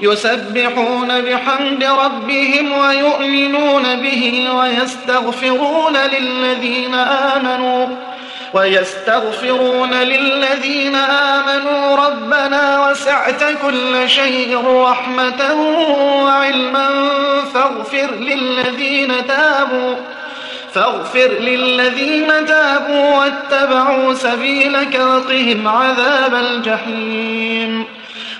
يسبحون بحمد ربهم ويؤمنون به ويستغفرون للذين آمنوا ويستغفرون للذين آمنوا ربنا وسعت كل شيء رحمة وعلما فاغفر للذين تابوا فاغفر للذين تابوا واتبعوا سبيلك وقهم عذاب الجحيم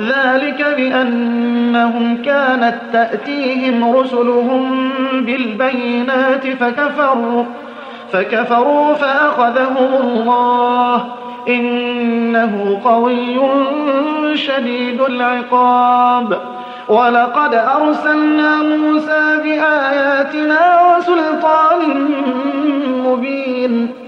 ذلك بأنهم كانت تأتيهم رسلهم بالبينات فكفروا فكفروا فأخذهم الله. إنه قوي شديد العقاب. ولقد أرسلنا موسى بآياتنا وسلطان مبين.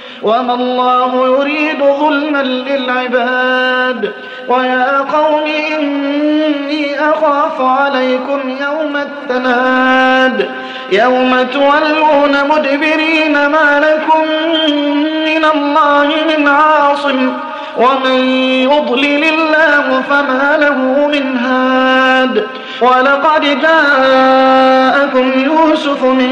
وما الله يريد ظلما للعباد. ويا قوم إني أخاف عليكم يوم التناد. يوم تولون مدبرين ما لكم من الله من عاصم. ومن يضلل الله فما له من هاد. ولقد جاءكم يوسف من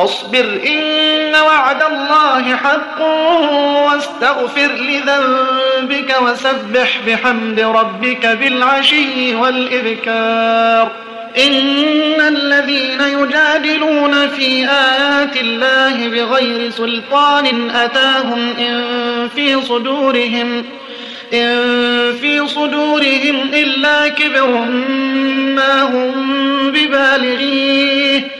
فاصبر إن وعد الله حق واستغفر لذنبك وسبح بحمد ربك بالعشي والإذكار إن الذين يجادلون في آيات الله بغير سلطان أتاهم إن في صدورهم إن في صدورهم إلا كبر ما هم ببالغيه.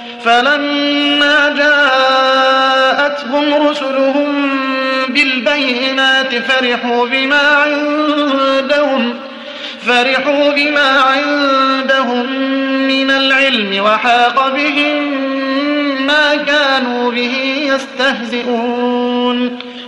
فلما جاءتهم رسلهم بالبينات فرحوا بما عندهم فرحوا بما عندهم من العلم وحاق بهم ما كانوا به يستهزئون.